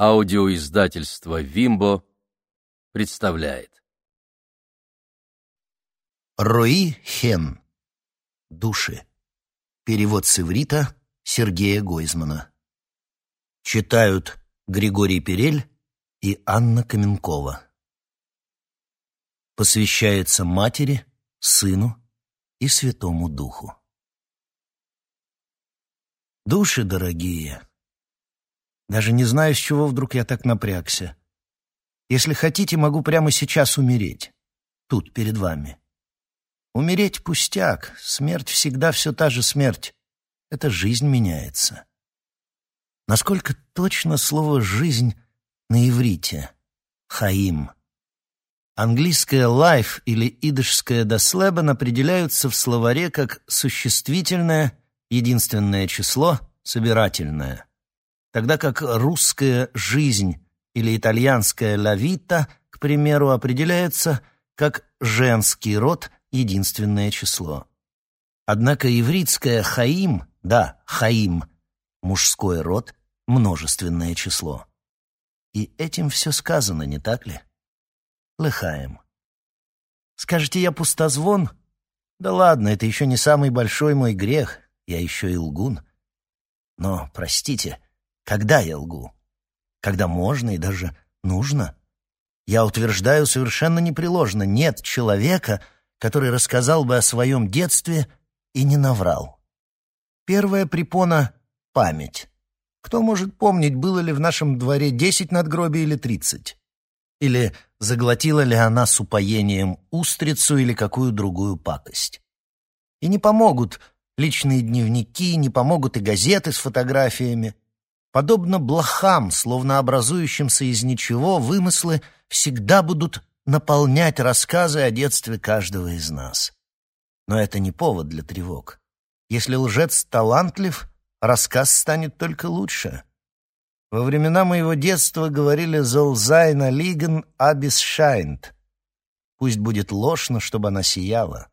Аудиоиздательство «Вимбо» представляет. Рои Хен. Души. Перевод с иврита Сергея Гойзмана. Читают Григорий Перель и Анна Каменкова. Посвящается матери, сыну и Святому Духу. Души дорогие, даже не знаю, с чего вдруг я так напрягся. Если хотите, могу прямо сейчас умереть. Тут, перед вами. Умереть — пустяк. Смерть всегда все та же смерть. Это жизнь меняется. Насколько точно слово «жизнь» на иврите? «Хаим». Английское «life» или идышское «дослебен» определяются в словаре как существительное, единственное число, собирательное тогда как русская «жизнь» или итальянская «ла вита», к примеру, определяется как женский род, единственное число. Однако ивритское «хаим», да, «хаим», мужской род, множественное число. И этим все сказано, не так ли? Лыхаем. Скажете, я пустозвон? Да ладно, это еще не самый большой мой грех, я еще и лгун. Но, простите, — когда я лгу? Когда можно и даже нужно? Я утверждаю совершенно непреложно, нет человека, который рассказал бы о своем детстве и не наврал. Первая препона — память. Кто может помнить, было ли в нашем дворе десять надгробий или тридцать? Или заглотила ли она с упоением устрицу или какую другую пакость? И не помогут личные дневники, не помогут и газеты с фотографиями. Подобно блохам, словно образующимся из ничего, вымыслы всегда будут наполнять рассказы о детстве каждого из нас. Но это не повод для тревог. Если лжец талантлив, рассказ станет только лучше. Во времена моего детства говорили «Золзайна лиген абис шайнт». Пусть будет ложь, чтобы она сияла.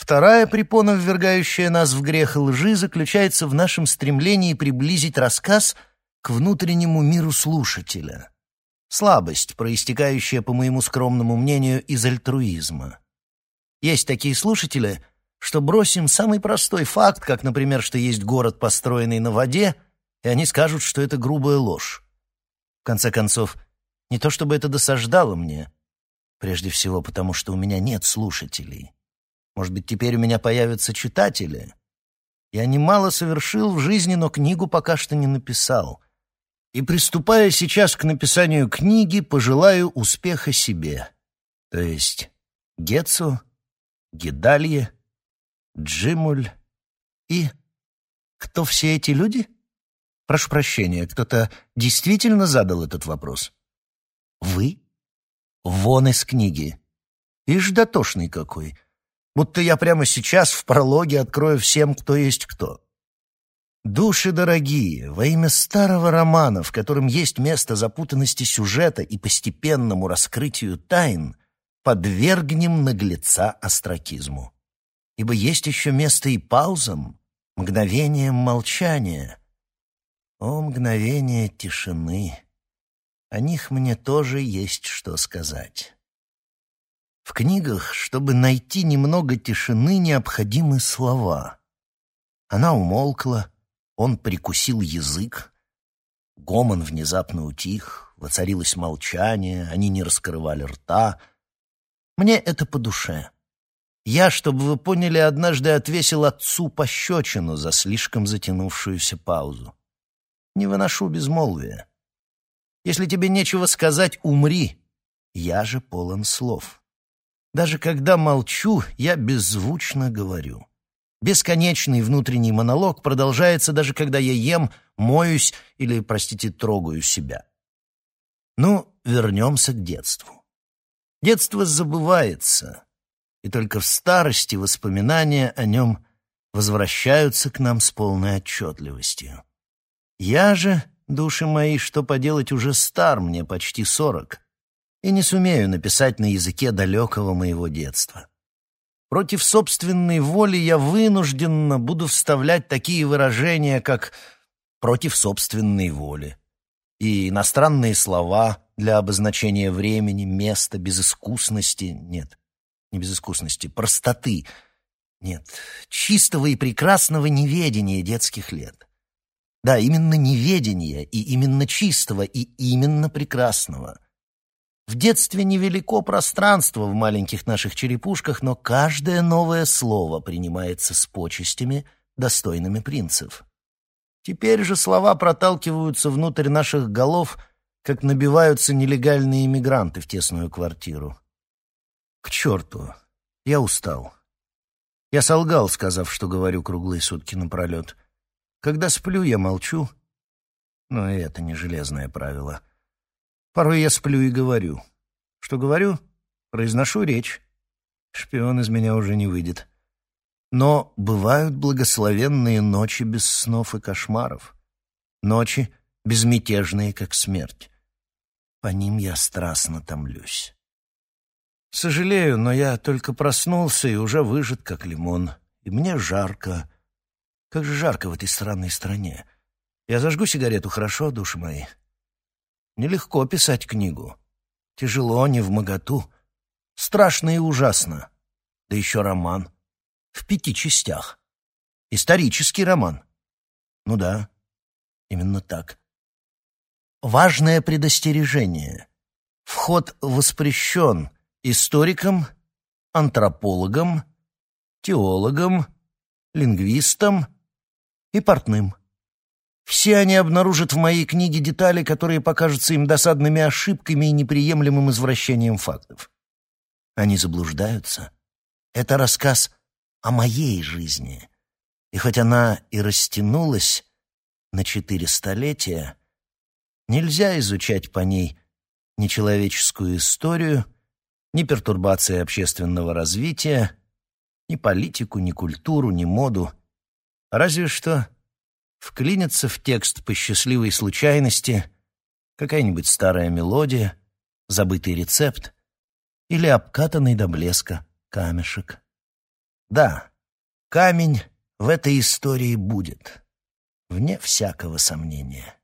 Вторая препона, ввергающая нас в грех лжи, заключается в нашем стремлении приблизить рассказ к внутреннему миру слушателя. Слабость, проистекающая, по моему скромному мнению, из альтруизма. Есть такие слушатели, что бросим самый простой факт, как, например, что есть город, построенный на воде, и они скажут, что это грубая ложь. В конце концов, не то чтобы это досаждало мне, прежде всего потому, что у меня нет слушателей. Может быть, теперь у меня появятся читатели? Я немало совершил в жизни, но книгу пока что не написал. И, приступая сейчас к написанию книги, пожелаю успеха себе. То есть Гецу, Гедалье, Джимуль и... Кто все эти люди? Прошу прощения, кто-то действительно задал этот вопрос? Вы? Вон из книги. Ишь дотошный какой будто я прямо сейчас в прологе открою всем, кто есть кто. Души дорогие, во имя старого романа, в котором есть место запутанности сюжета и постепенному раскрытию тайн, подвергнем наглеца остракизму. Ибо есть еще место и паузам, мгновением молчания. О, мгновение тишины! О них мне тоже есть что сказать. В книгах, чтобы найти немного тишины, необходимы слова. Она умолкла, он прикусил язык. Гомон внезапно утих, воцарилось молчание, они не раскрывали рта. Мне это по душе. Я, чтобы вы поняли, однажды отвесил отцу пощечину за слишком затянувшуюся паузу. Не выношу безмолвия. Если тебе нечего сказать, умри. Я же полон слов. Даже когда молчу, я беззвучно говорю. Бесконечный внутренний монолог продолжается даже когда я ем, моюсь или, простите, трогаю себя. Ну, вернемся к детству. Детство забывается, и только в старости воспоминания о нем возвращаются к нам с полной отчетливостью. Я же, души мои, что поделать, уже стар, мне почти сорок и не сумею написать на языке далекого моего детства. Против собственной воли я вынужденно буду вставлять такие выражения, как «против собственной воли» и иностранные слова для обозначения времени, места, безыскусности, нет, не безыскусности, простоты, нет, чистого и прекрасного неведения детских лет. Да, именно неведения, и именно чистого, и именно прекрасного. В детстве невелико пространство в маленьких наших черепушках, но каждое новое слово принимается с почестями, достойными принцев. Теперь же слова проталкиваются внутрь наших голов, как набиваются нелегальные иммигранты в тесную квартиру. К черту! Я устал. Я солгал, сказав, что говорю круглые сутки напролет. Когда сплю, я молчу. Но и это не железное правило. Порой я сплю и говорю. Что говорю? Произношу речь. Шпион из меня уже не выйдет. Но бывают благословенные ночи без снов и кошмаров. Ночи, безмятежные, как смерть. По ним я страстно томлюсь. Сожалею, но я только проснулся и уже выжат, как лимон. И мне жарко. Как же жарко в этой странной стране. Я зажгу сигарету, хорошо, души мои? Нелегко писать книгу. Тяжело, не в моготу. Страшно и ужасно. Да еще роман в пяти частях. Исторический роман. Ну да, именно так. Важное предостережение. Вход воспрещен историкам, антропологам, теологам, лингвистам и портным. Все они обнаружат в моей книге детали, которые покажутся им досадными ошибками и неприемлемым извращением фактов. Они заблуждаются. Это рассказ о моей жизни. И хоть она и растянулась на четыре столетия, нельзя изучать по ней ни человеческую историю, ни пертурбации общественного развития, ни политику, ни культуру, ни моду. Разве что вклинится в текст по счастливой случайности какая-нибудь старая мелодия, забытый рецепт или обкатанный до блеска камешек. Да, камень в этой истории будет, вне всякого сомнения.